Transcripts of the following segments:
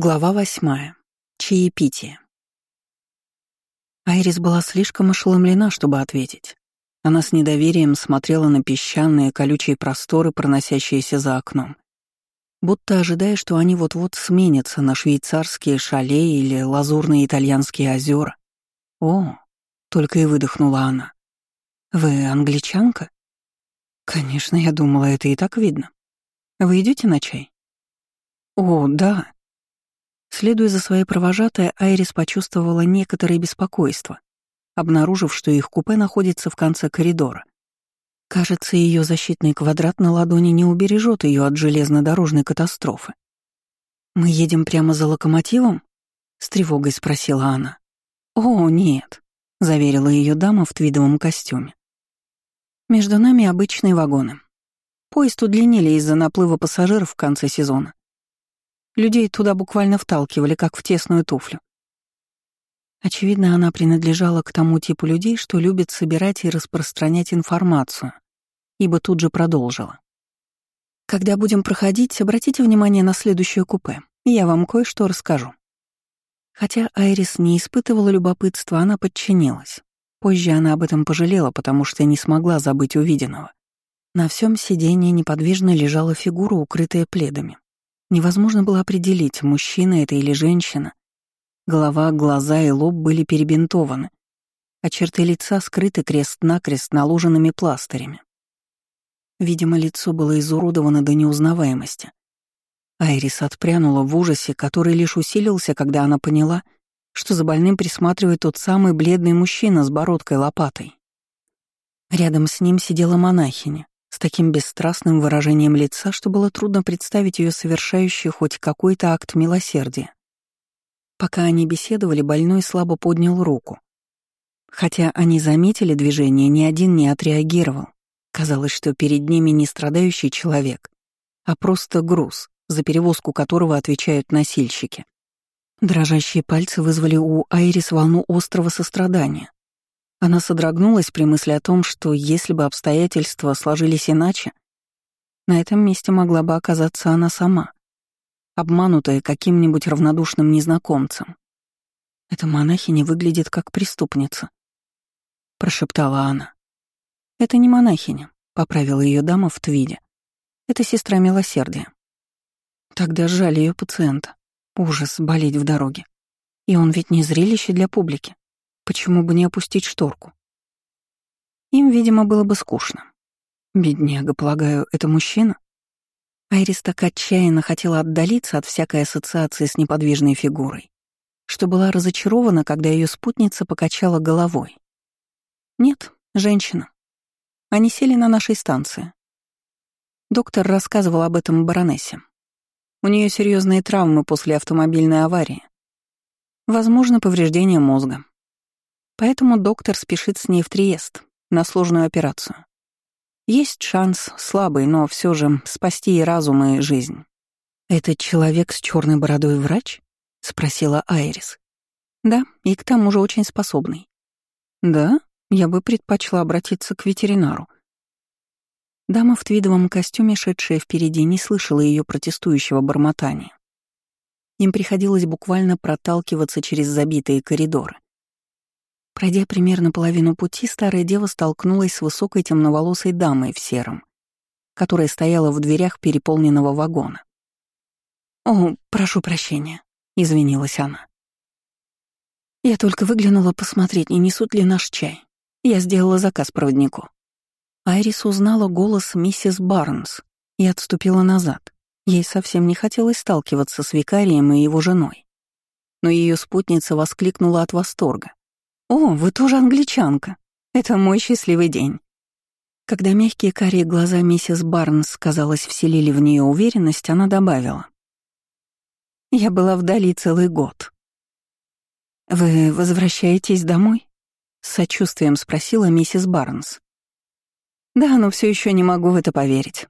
Глава восьмая. Чаепитие. Айрис была слишком ошеломлена, чтобы ответить. Она с недоверием смотрела на песчаные колючие просторы, проносящиеся за окном. Будто ожидая, что они вот-вот сменятся на швейцарские шале или лазурные итальянские озера. «О!» — только и выдохнула она. «Вы англичанка?» «Конечно, я думала, это и так видно. Вы идете на чай?» «О, да», Следуя за своей провожатой, Айрис почувствовала некоторое беспокойство, обнаружив, что их купе находится в конце коридора. Кажется, ее защитный квадрат на ладони не убережет ее от железнодорожной катастрофы. «Мы едем прямо за локомотивом?» — с тревогой спросила она. «О, нет», — заверила ее дама в твидовом костюме. «Между нами обычные вагоны. Поезд удлинили из-за наплыва пассажиров в конце сезона. Людей туда буквально вталкивали, как в тесную туфлю. Очевидно, она принадлежала к тому типу людей, что любят собирать и распространять информацию, ибо тут же продолжила. «Когда будем проходить, обратите внимание на следующее купе, и я вам кое-что расскажу». Хотя Айрис не испытывала любопытства, она подчинилась. Позже она об этом пожалела, потому что не смогла забыть увиденного. На всем сиденье неподвижно лежала фигура, укрытая пледами. Невозможно было определить, мужчина это или женщина. Голова, глаза и лоб были перебинтованы, а черты лица скрыты крест-накрест наложенными пластырями. Видимо, лицо было изуродовано до неузнаваемости. Айрис отпрянула в ужасе, который лишь усилился, когда она поняла, что за больным присматривает тот самый бледный мужчина с бородкой-лопатой. Рядом с ним сидела монахиня, с таким бесстрастным выражением лица, что было трудно представить ее совершающей хоть какой-то акт милосердия. Пока они беседовали, больной слабо поднял руку. Хотя они заметили движение, ни один не отреагировал. Казалось, что перед ними не страдающий человек, а просто груз, за перевозку которого отвечают носильщики. Дрожащие пальцы вызвали у Айрис волну острого сострадания. Она содрогнулась при мысли о том, что если бы обстоятельства сложились иначе, на этом месте могла бы оказаться она сама, обманутая каким-нибудь равнодушным незнакомцем. «Эта монахиня выглядит как преступница», — прошептала она. «Это не монахиня», — поправила ее дама в твиде. «Это сестра милосердия». Тогда жаль ее пациента. Ужас болеть в дороге. И он ведь не зрелище для публики. Почему бы не опустить шторку? Им, видимо, было бы скучно. Бедняга, полагаю, это мужчина? Айрис так отчаянно хотела отдалиться от всякой ассоциации с неподвижной фигурой, что была разочарована, когда ее спутница покачала головой. «Нет, женщина. Они сели на нашей станции. Доктор рассказывал об этом баронессе. У нее серьезные травмы после автомобильной аварии. Возможно, повреждение мозга. Поэтому доктор спешит с ней в Триест, на сложную операцию. Есть шанс, слабый, но все же спасти и разум, и жизнь. «Этот человек с черной бородой врач?» — спросила Айрис. «Да, и к тому же очень способный». «Да? Я бы предпочла обратиться к ветеринару». Дама в твидовом костюме, шедшая впереди, не слышала ее протестующего бормотания. Им приходилось буквально проталкиваться через забитые коридоры. Пройдя примерно половину пути, старая дева столкнулась с высокой темноволосой дамой в сером, которая стояла в дверях переполненного вагона. «О, прошу прощения», — извинилась она. «Я только выглянула посмотреть, не несут ли наш чай. Я сделала заказ проводнику». Айрис узнала голос миссис Барнс и отступила назад. Ей совсем не хотелось сталкиваться с викарием и его женой. Но ее спутница воскликнула от восторга. «О, вы тоже англичанка. Это мой счастливый день». Когда мягкие карие глаза миссис Барнс, казалось, вселили в нее уверенность, она добавила. «Я была вдали целый год». «Вы возвращаетесь домой?» — с сочувствием спросила миссис Барнс. «Да, но все еще не могу в это поверить.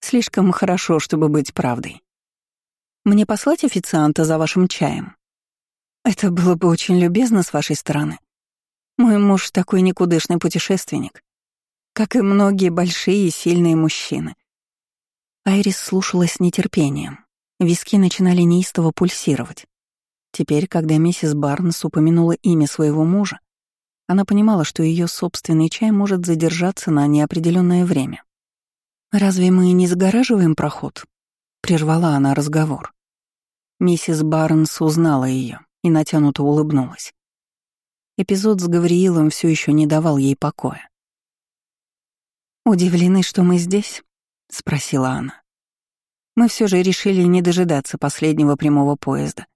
Слишком хорошо, чтобы быть правдой. Мне послать официанта за вашим чаем?» Это было бы очень любезно с вашей стороны. Мой муж такой никудышный путешественник, как и многие большие и сильные мужчины. Айрис слушала с нетерпением. Виски начинали неистово пульсировать. Теперь, когда миссис Барнс упомянула имя своего мужа, она понимала, что ее собственный чай может задержаться на неопределенное время. «Разве мы не загораживаем проход?» — прервала она разговор. Миссис Барнс узнала ее и натянуто улыбнулась. Эпизод с Гавриилом все еще не давал ей покоя. «Удивлены, что мы здесь?» — спросила она. «Мы все же решили не дожидаться последнего прямого поезда.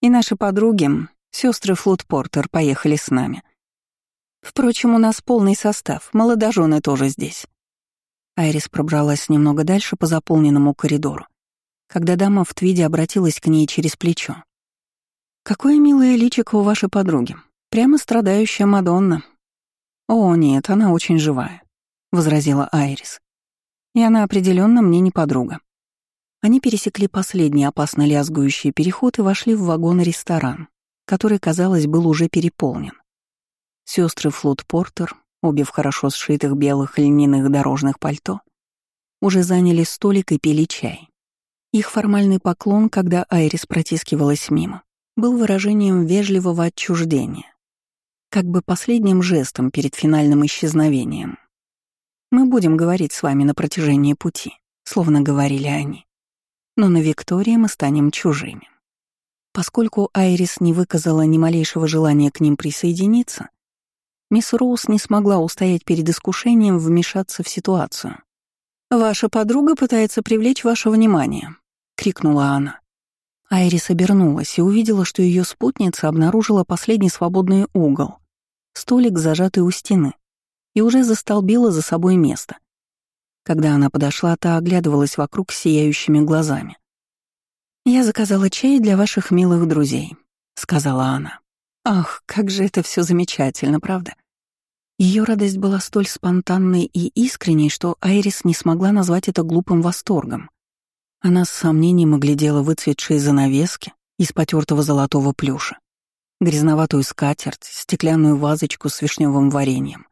И наши подруги, сестры Флут Портер, поехали с нами. Впрочем, у нас полный состав, молодожены тоже здесь». Айрис пробралась немного дальше по заполненному коридору, когда дама в твиде обратилась к ней через плечо. «Какое милое личико у вашей подруги. Прямо страдающая Мадонна». «О, нет, она очень живая», — возразила Айрис. «И она определенно мне не подруга». Они пересекли последний опасно лязгующий переход и вошли в вагон-ресторан, который, казалось, был уже переполнен. Сестры Флут Портер, обе в хорошо сшитых белых льняных дорожных пальто, уже заняли столик и пили чай. Их формальный поклон, когда Айрис протискивалась мимо, был выражением вежливого отчуждения, как бы последним жестом перед финальным исчезновением. «Мы будем говорить с вами на протяжении пути», словно говорили они но на Виктории мы станем чужими. Поскольку Айрис не выказала ни малейшего желания к ним присоединиться, мисс Роуз не смогла устоять перед искушением вмешаться в ситуацию. «Ваша подруга пытается привлечь ваше внимание», — крикнула она. Айрис обернулась и увидела, что ее спутница обнаружила последний свободный угол, столик, зажатый у стены, и уже застолбила за собой место. Когда она подошла, та оглядывалась вокруг сияющими глазами. «Я заказала чай для ваших милых друзей», — сказала она. «Ах, как же это все замечательно, правда?» Ее радость была столь спонтанной и искренней, что Айрис не смогла назвать это глупым восторгом. Она с сомнением оглядела выцветшие занавески из потертого золотого плюша, грязноватую скатерть, стеклянную вазочку с вишневым вареньем.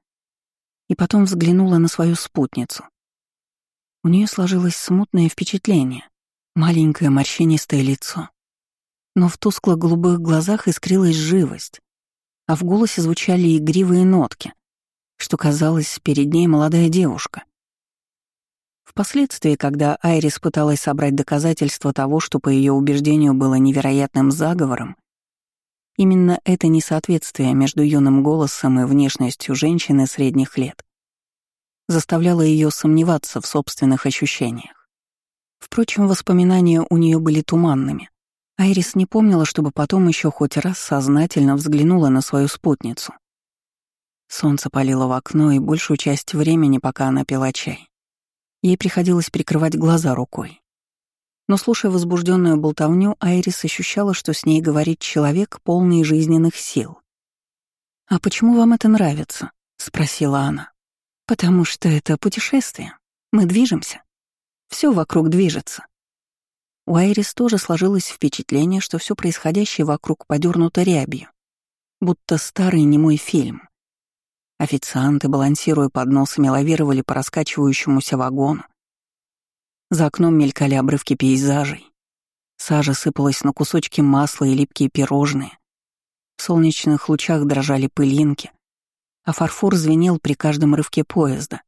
И потом взглянула на свою спутницу. У нее сложилось смутное впечатление. Маленькое морщинистое лицо. Но в тускло-голубых глазах искрилась живость, а в голосе звучали игривые нотки, что казалось перед ней молодая девушка. Впоследствии, когда Айрис пыталась собрать доказательства того, что по ее убеждению было невероятным заговором, именно это несоответствие между юным голосом и внешностью женщины средних лет заставляло ее сомневаться в собственных ощущениях. Впрочем, воспоминания у нее были туманными. Айрис не помнила, чтобы потом еще хоть раз сознательно взглянула на свою спутницу. Солнце палило в окно, и большую часть времени, пока она пила чай, ей приходилось прикрывать глаза рукой. Но, слушая возбужденную болтовню, Айрис ощущала, что с ней говорит человек, полный жизненных сил. «А почему вам это нравится?» — спросила она. Потому что это путешествие. Мы движемся. Все вокруг движется. У Айрис тоже сложилось впечатление, что все происходящее вокруг подернуто рябью, будто старый немой фильм. Официанты, балансируя подносами, лавировали по раскачивающемуся вагону. За окном мелькали обрывки пейзажей. Сажа сыпалась на кусочки масла и липкие пирожные. В солнечных лучах дрожали пылинки, а фарфор звенел при каждом рывке поезда.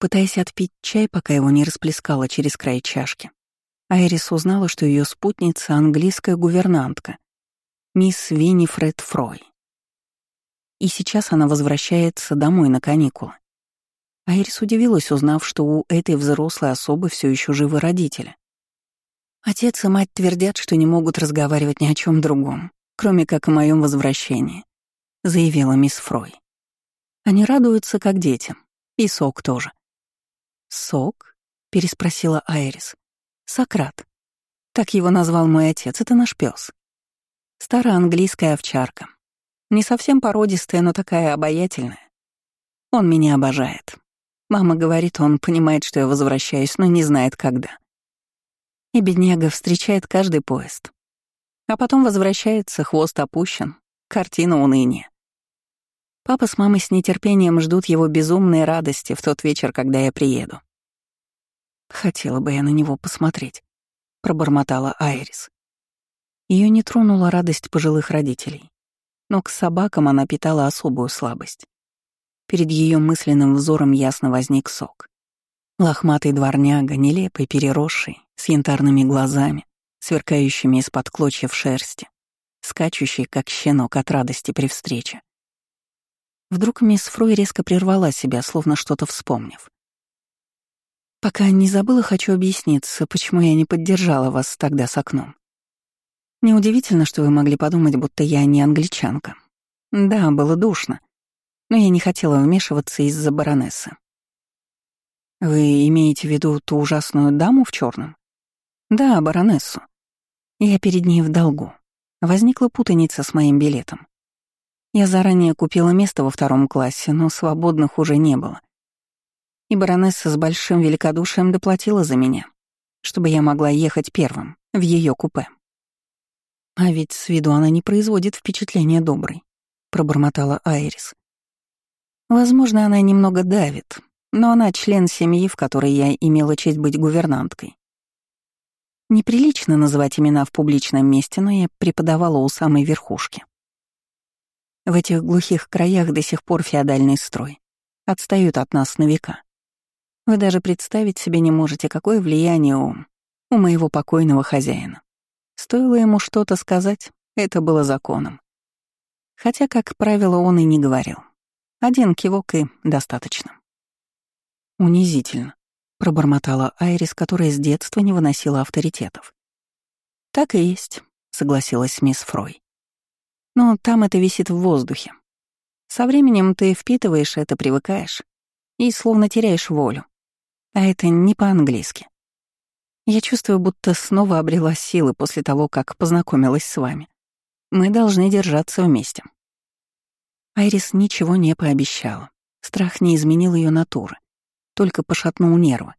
Пытаясь отпить чай, пока его не расплескала через край чашки, Айрис узнала, что ее спутница — английская гувернантка, мисс Виннифред Фрой. И сейчас она возвращается домой на каникулы. Айрис удивилась, узнав, что у этой взрослой особы все еще живы родители. Отец и мать твердят, что не могут разговаривать ни о чем другом, кроме как о моем возвращении. — заявила мисс Фрой. «Они радуются, как дети. И сок тоже». «Сок?» — переспросила Айрис. «Сократ. Так его назвал мой отец, это наш пес. Старая английская овчарка. Не совсем породистая, но такая обаятельная. Он меня обожает. Мама говорит, он понимает, что я возвращаюсь, но не знает, когда. И бедняга встречает каждый поезд. А потом возвращается, хвост опущен, Картина уныния. Папа с мамой с нетерпением ждут его безумной радости в тот вечер, когда я приеду. Хотела бы я на него посмотреть, пробормотала Айрис. Ее не тронула радость пожилых родителей, но к собакам она питала особую слабость. Перед ее мысленным взором ясно возник сок. Лохматый дворняга, нелепый, переросший, с янтарными глазами, сверкающими из-под клочьев шерсти, скачущий, как щенок от радости при встрече. Вдруг мисс Фрой резко прервала себя, словно что-то вспомнив. «Пока не забыла, хочу объясниться, почему я не поддержала вас тогда с окном. Неудивительно, что вы могли подумать, будто я не англичанка. Да, было душно, но я не хотела вмешиваться из-за баронессы. Вы имеете в виду ту ужасную даму в черном? Да, баронессу. Я перед ней в долгу. Возникла путаница с моим билетом. Я заранее купила место во втором классе, но свободных уже не было. И баронесса с большим великодушием доплатила за меня, чтобы я могла ехать первым в ее купе. А ведь с виду она не производит впечатления доброй, пробормотала Айрис. Возможно, она немного давит, но она член семьи, в которой я имела честь быть гувернанткой. Неприлично называть имена в публичном месте, но я преподавала у самой верхушки. В этих глухих краях до сих пор феодальный строй. Отстают от нас на века. Вы даже представить себе не можете, какое влияние у, у моего покойного хозяина. Стоило ему что-то сказать, это было законом. Хотя, как правило, он и не говорил. Один кивок и достаточно. Унизительно, пробормотала Айрис, которая с детства не выносила авторитетов. Так и есть, согласилась мисс Фрой. Но там это висит в воздухе. Со временем ты впитываешь это, привыкаешь и словно теряешь волю. А это не по-английски. Я чувствую, будто снова обрела силы после того, как познакомилась с вами. Мы должны держаться вместе. Айрис ничего не пообещала. Страх не изменил ее натуры, только пошатнул нервы.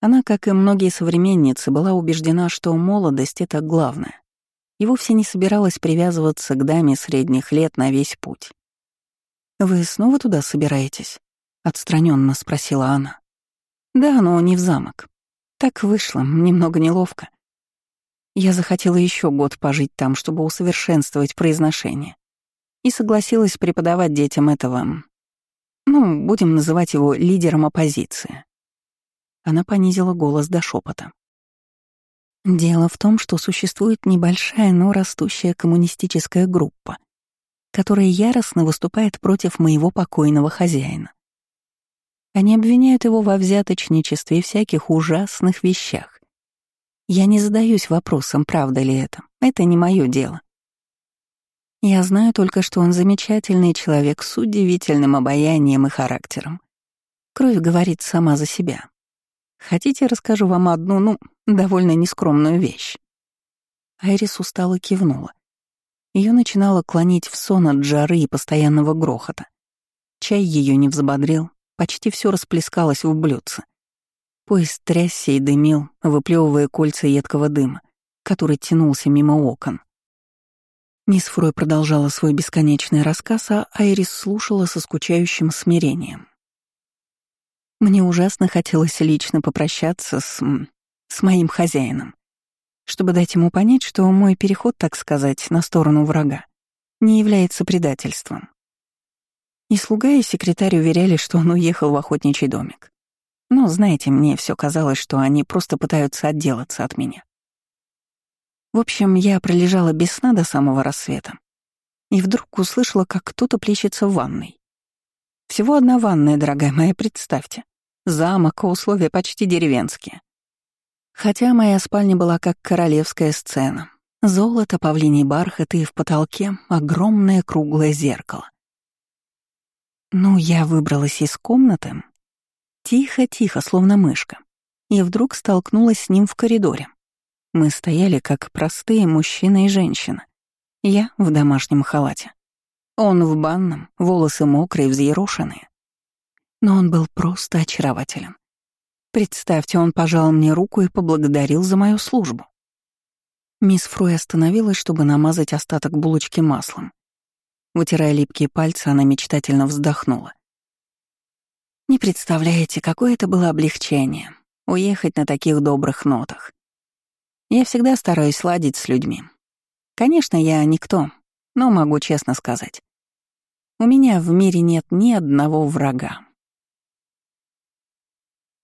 Она, как и многие современницы, была убеждена, что молодость — это главное и вовсе не собиралась привязываться к даме средних лет на весь путь. «Вы снова туда собираетесь?» — отстраненно спросила она. «Да, но не в замок. Так вышло, немного неловко. Я захотела еще год пожить там, чтобы усовершенствовать произношение. И согласилась преподавать детям этого... Ну, будем называть его лидером оппозиции. Она понизила голос до шепота. Дело в том, что существует небольшая, но растущая коммунистическая группа, которая яростно выступает против моего покойного хозяина. Они обвиняют его во взяточничестве и всяких ужасных вещах. Я не задаюсь вопросом, правда ли это. Это не мое дело. Я знаю только, что он замечательный человек с удивительным обаянием и характером. Кровь говорит сама за себя. Хотите, расскажу вам одну, ну, довольно нескромную вещь?» Айрис устало кивнула. Ее начинало клонить в сон от жары и постоянного грохота. Чай ее не взбодрил, почти все расплескалось в блюдце. Поезд трясся и дымил, выплевывая кольца едкого дыма, который тянулся мимо окон. Мисс Фрой продолжала свой бесконечный рассказ, а Айрис слушала со скучающим смирением. Мне ужасно хотелось лично попрощаться с... с моим хозяином, чтобы дать ему понять, что мой переход, так сказать, на сторону врага не является предательством. И слуга, и секретарь уверяли, что он уехал в охотничий домик. Но, знаете, мне все казалось, что они просто пытаются отделаться от меня. В общем, я пролежала без сна до самого рассвета. И вдруг услышала, как кто-то плещется в ванной. Всего одна ванная, дорогая моя, представьте. Замок, условия почти деревенские. Хотя моя спальня была как королевская сцена. Золото, павлиний бархат и в потолке огромное круглое зеркало. Ну, я выбралась из комнаты. Тихо-тихо, словно мышка. И вдруг столкнулась с ним в коридоре. Мы стояли как простые мужчина и женщина. Я в домашнем халате. Он в банном, волосы мокрые, взъерошенные но он был просто очарователен. Представьте, он пожал мне руку и поблагодарил за мою службу. Мисс Фрой остановилась, чтобы намазать остаток булочки маслом. Вытирая липкие пальцы, она мечтательно вздохнула. Не представляете, какое это было облегчение — уехать на таких добрых нотах. Я всегда стараюсь ладить с людьми. Конечно, я никто, но могу честно сказать. У меня в мире нет ни одного врага.